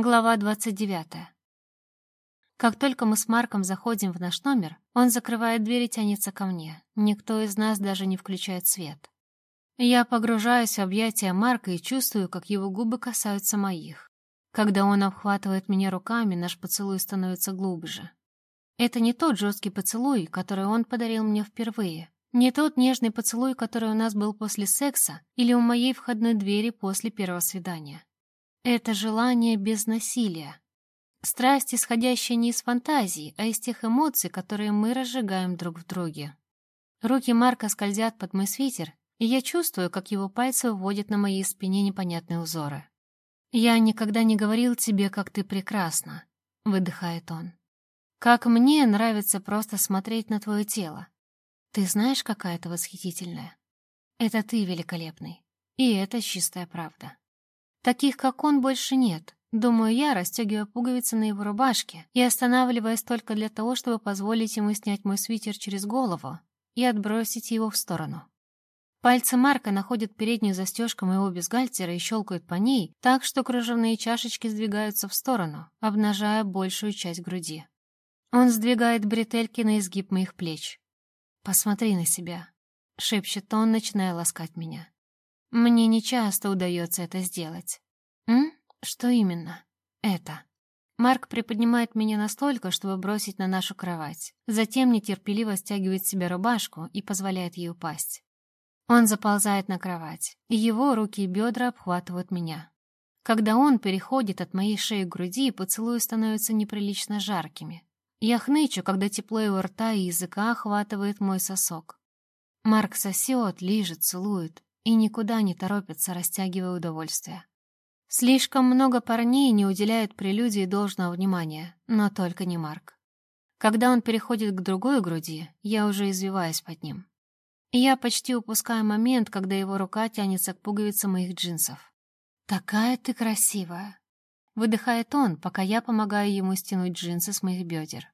Глава 29. Как только мы с Марком заходим в наш номер, он закрывает дверь и тянется ко мне. Никто из нас даже не включает свет. Я погружаюсь в объятия Марка и чувствую, как его губы касаются моих. Когда он обхватывает меня руками, наш поцелуй становится глубже. Это не тот жесткий поцелуй, который он подарил мне впервые. Не тот нежный поцелуй, который у нас был после секса или у моей входной двери после первого свидания. Это желание без насилия. Страсть, исходящая не из фантазии, а из тех эмоций, которые мы разжигаем друг в друге. Руки Марка скользят под мой свитер, и я чувствую, как его пальцы вводят на моей спине непонятные узоры. «Я никогда не говорил тебе, как ты прекрасна», — выдыхает он. «Как мне нравится просто смотреть на твое тело. Ты знаешь, какая ты восхитительная? Это ты великолепный. И это чистая правда». Таких, как он, больше нет. Думаю я, расстегивая пуговицы на его рубашке и останавливаясь только для того, чтобы позволить ему снять мой свитер через голову и отбросить его в сторону. Пальцы Марка находят переднюю застежку моего бюстгальтера и щелкают по ней, так что кружевные чашечки сдвигаются в сторону, обнажая большую часть груди. Он сдвигает бретельки на изгиб моих плеч. «Посмотри на себя», — шепчет он, начиная ласкать меня. Мне не часто удается это сделать. М? Что именно? Это. Марк приподнимает меня настолько, чтобы бросить на нашу кровать. Затем нетерпеливо стягивает с себя рубашку и позволяет ей упасть. Он заползает на кровать, и его руки и бедра обхватывают меня. Когда он переходит от моей шеи к груди, поцелуи становятся неприлично жаркими. Я хнычу, когда тепло его рта и языка охватывает мой сосок. Марк сосет, лижет, целует, и никуда не торопятся, растягивая удовольствие. Слишком много парней не уделяют прелюдии должного внимания, но только не Марк. Когда он переходит к другой груди, я уже извиваюсь под ним. я почти упускаю момент, когда его рука тянется к пуговицам моих джинсов. «Такая ты красивая!» Выдыхает он, пока я помогаю ему стянуть джинсы с моих бедер.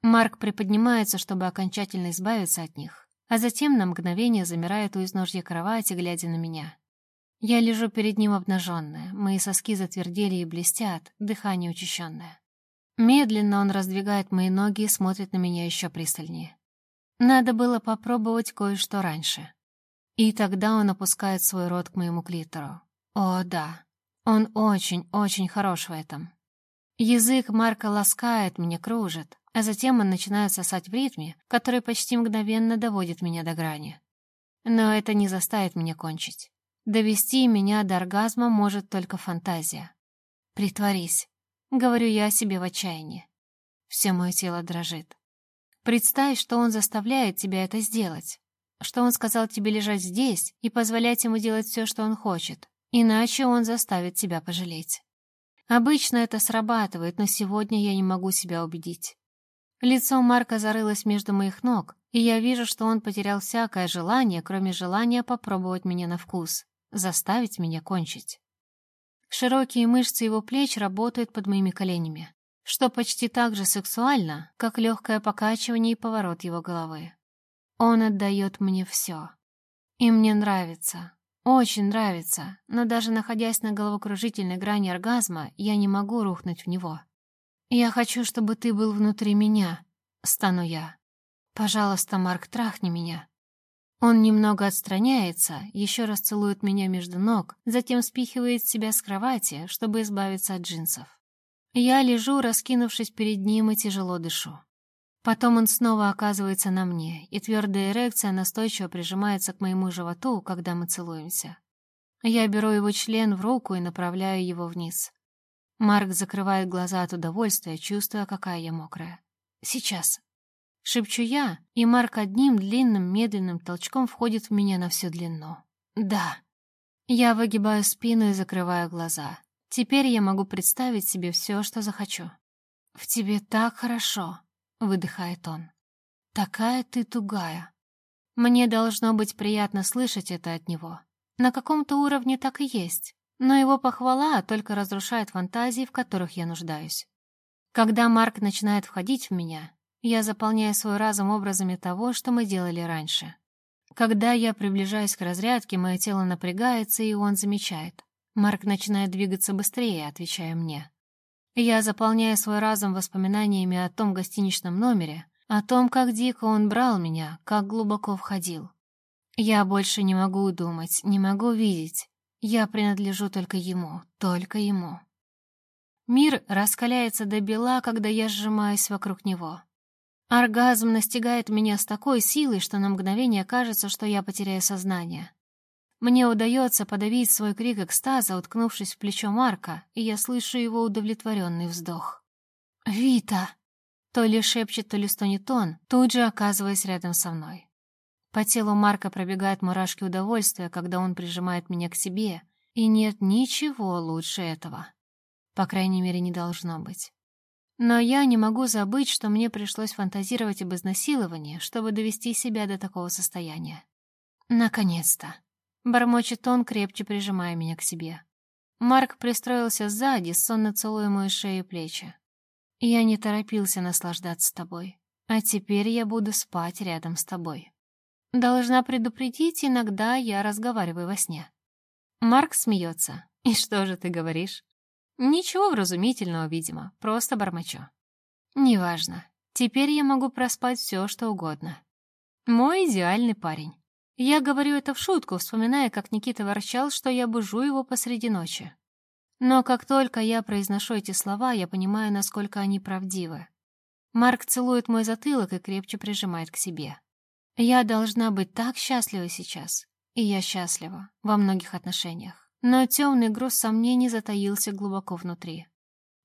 Марк приподнимается, чтобы окончательно избавиться от них а затем на мгновение замирает у изножья кровати, глядя на меня. Я лежу перед ним обнаженная, мои соски затвердели и блестят, дыхание учащенное. Медленно он раздвигает мои ноги и смотрит на меня еще пристальнее. Надо было попробовать кое-что раньше. И тогда он опускает свой рот к моему клитору. О, да, он очень-очень хорош в этом. Язык Марка ласкает меня, кружит, а затем он начинает сосать в ритме, который почти мгновенно доводит меня до грани. Но это не заставит меня кончить. Довести меня до оргазма может только фантазия. «Притворись», — говорю я себе в отчаянии. Все мое тело дрожит. Представь, что он заставляет тебя это сделать. Что он сказал тебе лежать здесь и позволять ему делать все, что он хочет. Иначе он заставит тебя пожалеть. Обычно это срабатывает, но сегодня я не могу себя убедить. Лицо Марка зарылось между моих ног, и я вижу, что он потерял всякое желание, кроме желания попробовать меня на вкус, заставить меня кончить. Широкие мышцы его плеч работают под моими коленями, что почти так же сексуально, как легкое покачивание и поворот его головы. Он отдает мне все. И мне нравится, очень нравится, но даже находясь на головокружительной грани оргазма, я не могу рухнуть в него. «Я хочу, чтобы ты был внутри меня», — стану я. «Пожалуйста, Марк, трахни меня». Он немного отстраняется, еще раз целует меня между ног, затем спихивает себя с кровати, чтобы избавиться от джинсов. Я лежу, раскинувшись перед ним, и тяжело дышу. Потом он снова оказывается на мне, и твердая эрекция настойчиво прижимается к моему животу, когда мы целуемся. Я беру его член в руку и направляю его вниз. Марк закрывает глаза от удовольствия, чувствуя, какая я мокрая. «Сейчас». Шепчу я, и Марк одним длинным медленным толчком входит в меня на всю длину. «Да». Я выгибаю спину и закрываю глаза. Теперь я могу представить себе все, что захочу. «В тебе так хорошо», — выдыхает он. «Такая ты тугая». Мне должно быть приятно слышать это от него. На каком-то уровне так и есть. Но его похвала только разрушает фантазии, в которых я нуждаюсь. Когда Марк начинает входить в меня, я заполняю свой разум образами того, что мы делали раньше. Когда я приближаюсь к разрядке, мое тело напрягается, и он замечает. Марк начинает двигаться быстрее, отвечая мне. Я заполняю свой разум воспоминаниями о том гостиничном номере, о том, как дико он брал меня, как глубоко входил. Я больше не могу думать, не могу видеть. Я принадлежу только ему, только ему. Мир раскаляется до бела, когда я сжимаюсь вокруг него. Оргазм настигает меня с такой силой, что на мгновение кажется, что я потеряю сознание. Мне удается подавить свой крик экстаза, уткнувшись в плечо Марка, и я слышу его удовлетворенный вздох. «Вита!» То ли шепчет, то ли стонет он, тут же оказываясь рядом со мной. По телу Марка пробегают мурашки удовольствия, когда он прижимает меня к себе, и нет ничего лучше этого. По крайней мере, не должно быть. Но я не могу забыть, что мне пришлось фантазировать об изнасиловании, чтобы довести себя до такого состояния. Наконец-то. Бормочет он, крепче прижимая меня к себе. Марк пристроился сзади, сонно целуя мою шею и плечи. Я не торопился наслаждаться тобой, а теперь я буду спать рядом с тобой. Должна предупредить, иногда я разговариваю во сне. Марк смеется. И что же ты говоришь? Ничего вразумительного, видимо, просто бормочу. Неважно. Теперь я могу проспать все, что угодно. Мой идеальный парень. Я говорю это в шутку, вспоминая, как Никита ворчал, что я бужу его посреди ночи. Но как только я произношу эти слова, я понимаю, насколько они правдивы. Марк целует мой затылок и крепче прижимает к себе. Я должна быть так счастлива сейчас. И я счастлива во многих отношениях. Но темный груз сомнений затаился глубоко внутри.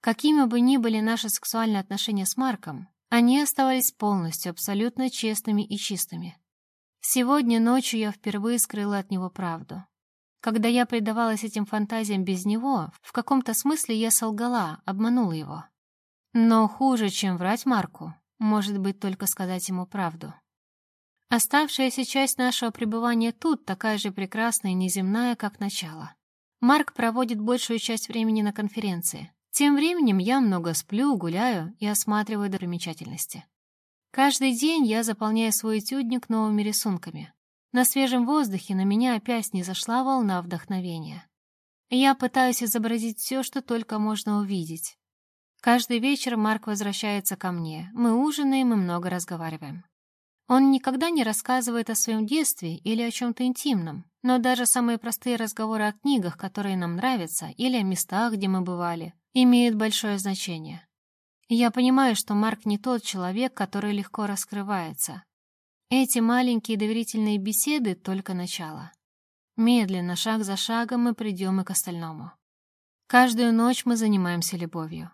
Какими бы ни были наши сексуальные отношения с Марком, они оставались полностью, абсолютно честными и чистыми. Сегодня ночью я впервые скрыла от него правду. Когда я предавалась этим фантазиям без него, в каком-то смысле я солгала, обманула его. Но хуже, чем врать Марку, может быть только сказать ему правду. Оставшаяся часть нашего пребывания тут такая же прекрасная и неземная, как начало. Марк проводит большую часть времени на конференции. Тем временем я много сплю, гуляю и осматриваю достопримечательности. Каждый день я заполняю свой этюдник новыми рисунками. На свежем воздухе на меня опять не зашла волна вдохновения. Я пытаюсь изобразить все, что только можно увидеть. Каждый вечер Марк возвращается ко мне. Мы ужинаем и много разговариваем. Он никогда не рассказывает о своем детстве или о чем-то интимном, но даже самые простые разговоры о книгах, которые нам нравятся, или о местах, где мы бывали, имеют большое значение. Я понимаю, что Марк не тот человек, который легко раскрывается. Эти маленькие доверительные беседы — только начало. Медленно, шаг за шагом, мы придем и к остальному. Каждую ночь мы занимаемся любовью.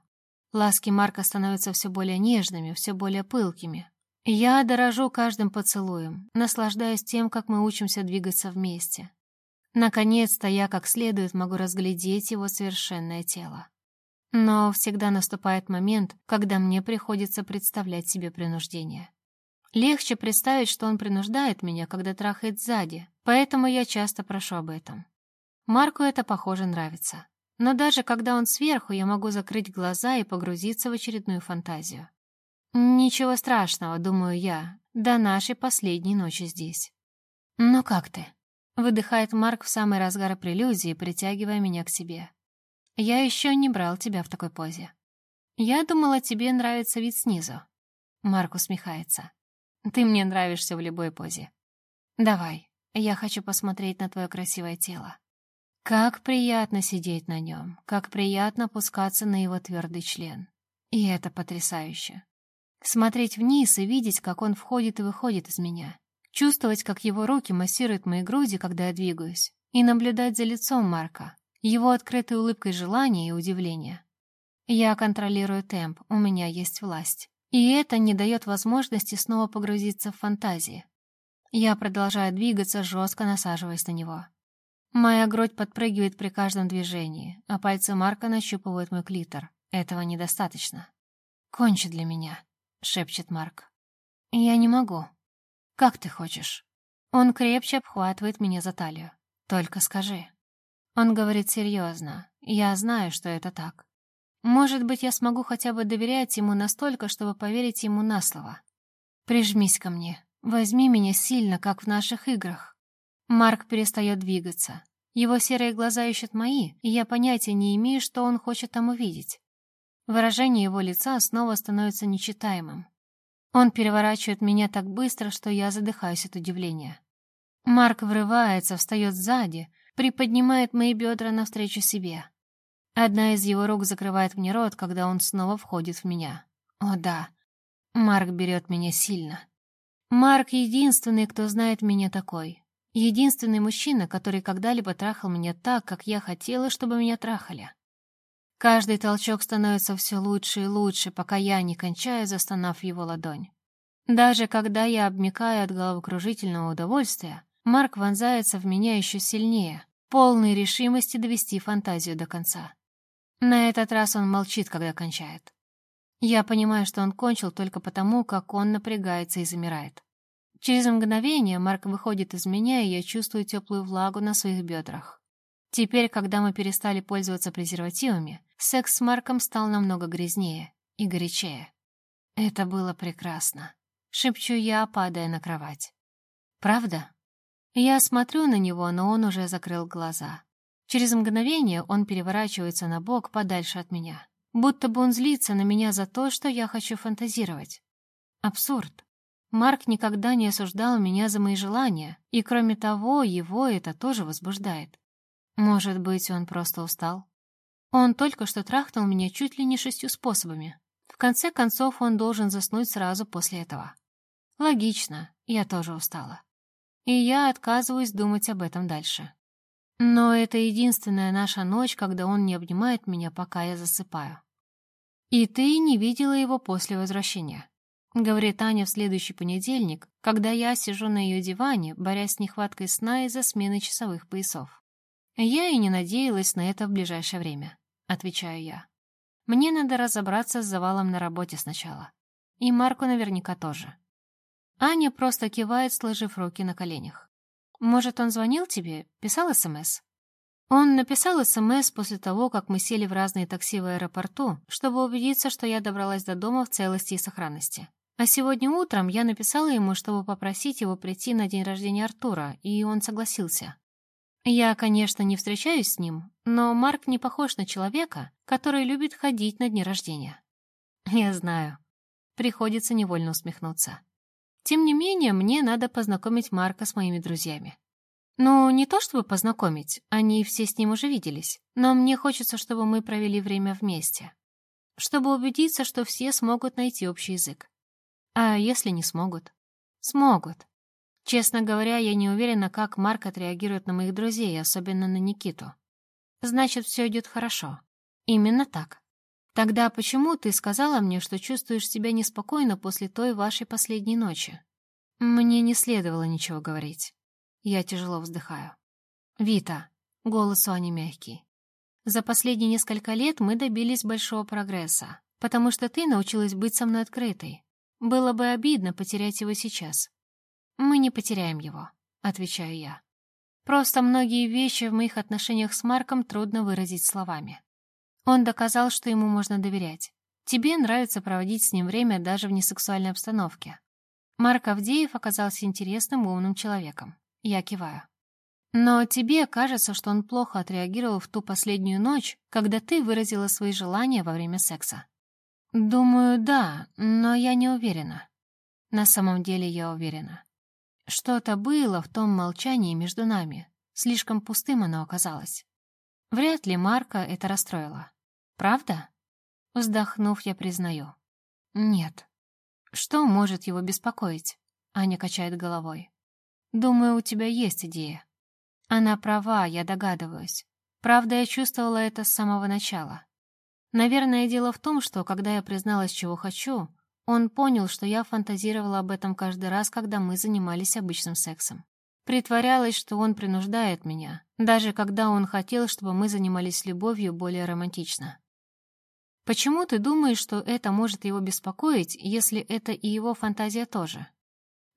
Ласки Марка становятся все более нежными, все более пылкими. Я дорожу каждым поцелуем, наслаждаюсь тем, как мы учимся двигаться вместе. Наконец-то я как следует могу разглядеть его совершенное тело. Но всегда наступает момент, когда мне приходится представлять себе принуждение. Легче представить, что он принуждает меня, когда трахает сзади, поэтому я часто прошу об этом. Марку это, похоже, нравится. Но даже когда он сверху, я могу закрыть глаза и погрузиться в очередную фантазию. Ничего страшного, думаю я, до нашей последней ночи здесь. «Ну как ты?» — выдыхает Марк в самый разгар прелюдии, притягивая меня к себе. Я еще не брал тебя в такой позе. Я думала, тебе нравится вид снизу. Марк усмехается. Ты мне нравишься в любой позе. Давай, я хочу посмотреть на твое красивое тело. Как приятно сидеть на нем, как приятно опускаться на его твердый член. И это потрясающе. Смотреть вниз и видеть, как он входит и выходит из меня. Чувствовать, как его руки массируют мои груди, когда я двигаюсь. И наблюдать за лицом Марка, его открытой улыбкой желания и удивления. Я контролирую темп, у меня есть власть. И это не дает возможности снова погрузиться в фантазии. Я продолжаю двигаться, жестко насаживаясь на него. Моя грудь подпрыгивает при каждом движении, а пальцы Марка нащупывают мой клитор. Этого недостаточно. «Кончи для меня», — шепчет Марк. «Я не могу». «Как ты хочешь?» Он крепче обхватывает меня за талию. «Только скажи». Он говорит серьезно. Я знаю, что это так. Может быть, я смогу хотя бы доверять ему настолько, чтобы поверить ему на слово. Прижмись ко мне. Возьми меня сильно, как в наших играх. Марк перестает двигаться. Его серые глаза ищут мои, и я понятия не имею, что он хочет там увидеть. Выражение его лица снова становится нечитаемым. Он переворачивает меня так быстро, что я задыхаюсь от удивления. Марк врывается, встает сзади, приподнимает мои бедра навстречу себе. Одна из его рук закрывает мне рот, когда он снова входит в меня. О да, Марк берет меня сильно. Марк единственный, кто знает меня такой. Единственный мужчина, который когда-либо трахал меня так, как я хотела, чтобы меня трахали. Каждый толчок становится все лучше и лучше, пока я не кончаю, застонав его ладонь. Даже когда я обмикаю от головокружительного удовольствия, Марк вонзается в меня еще сильнее, полной решимости довести фантазию до конца. На этот раз он молчит, когда кончает. Я понимаю, что он кончил только потому, как он напрягается и замирает. Через мгновение Марк выходит из меня, и я чувствую теплую влагу на своих бедрах. Теперь, когда мы перестали пользоваться презервативами, секс с Марком стал намного грязнее и горячее. Это было прекрасно. Шепчу я, падая на кровать. Правда? Я смотрю на него, но он уже закрыл глаза. Через мгновение он переворачивается на бок подальше от меня. Будто бы он злится на меня за то, что я хочу фантазировать. Абсурд. Марк никогда не осуждал меня за мои желания, и кроме того, его это тоже возбуждает. Может быть, он просто устал? Он только что трахнул меня чуть ли не шестью способами. В конце концов, он должен заснуть сразу после этого. Логично, я тоже устала. И я отказываюсь думать об этом дальше. Но это единственная наша ночь, когда он не обнимает меня, пока я засыпаю. «И ты не видела его после возвращения», — говорит Аня в следующий понедельник, когда я сижу на ее диване, борясь с нехваткой сна из-за смены часовых поясов. «Я и не надеялась на это в ближайшее время», — отвечаю я. «Мне надо разобраться с завалом на работе сначала. И Марку наверняка тоже». Аня просто кивает, сложив руки на коленях. «Может, он звонил тебе? Писал СМС?» Он написал СМС после того, как мы сели в разные такси в аэропорту, чтобы убедиться, что я добралась до дома в целости и сохранности. А сегодня утром я написала ему, чтобы попросить его прийти на день рождения Артура, и он согласился. Я, конечно, не встречаюсь с ним, но Марк не похож на человека, который любит ходить на дни рождения. Я знаю. Приходится невольно усмехнуться. Тем не менее, мне надо познакомить Марка с моими друзьями. Ну, не то чтобы познакомить, они все с ним уже виделись, но мне хочется, чтобы мы провели время вместе. Чтобы убедиться, что все смогут найти общий язык. А если не смогут? Смогут. Честно говоря, я не уверена, как Марк отреагирует на моих друзей, особенно на Никиту. Значит, все идет хорошо. Именно так. Тогда почему ты сказала мне, что чувствуешь себя неспокойно после той вашей последней ночи? Мне не следовало ничего говорить. Я тяжело вздыхаю. «Вита», — голос у Ани мягкий. «За последние несколько лет мы добились большого прогресса, потому что ты научилась быть со мной открытой. Было бы обидно потерять его сейчас». «Мы не потеряем его», — отвечаю я. «Просто многие вещи в моих отношениях с Марком трудно выразить словами. Он доказал, что ему можно доверять. Тебе нравится проводить с ним время даже в несексуальной обстановке. Марк Авдеев оказался интересным умным человеком. Я киваю. Но тебе кажется, что он плохо отреагировал в ту последнюю ночь, когда ты выразила свои желания во время секса. Думаю, да, но я не уверена. На самом деле я уверена. Что-то было в том молчании между нами. Слишком пустым оно оказалось. Вряд ли Марка это расстроило. Правда? Вздохнув, я признаю. Нет. Что может его беспокоить? Аня качает головой. Думаю, у тебя есть идея. Она права, я догадываюсь. Правда, я чувствовала это с самого начала. Наверное, дело в том, что, когда я призналась, чего хочу, он понял, что я фантазировала об этом каждый раз, когда мы занимались обычным сексом. Притворялась, что он принуждает меня, даже когда он хотел, чтобы мы занимались любовью более романтично. Почему ты думаешь, что это может его беспокоить, если это и его фантазия тоже?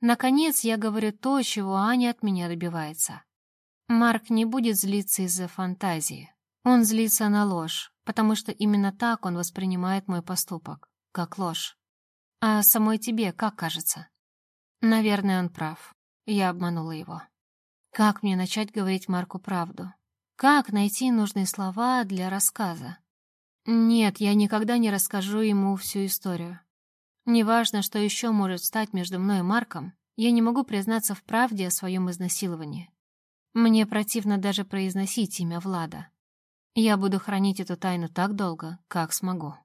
Наконец я говорю то, чего Аня от меня добивается. Марк не будет злиться из-за фантазии. Он злится на ложь, потому что именно так он воспринимает мой поступок, как ложь. А самой тебе как кажется? Наверное, он прав. Я обманула его. Как мне начать говорить Марку правду? Как найти нужные слова для рассказа? Нет, я никогда не расскажу ему всю историю. Неважно, что еще может стать между мной и Марком, я не могу признаться в правде о своем изнасиловании. Мне противно даже произносить имя Влада. Я буду хранить эту тайну так долго, как смогу.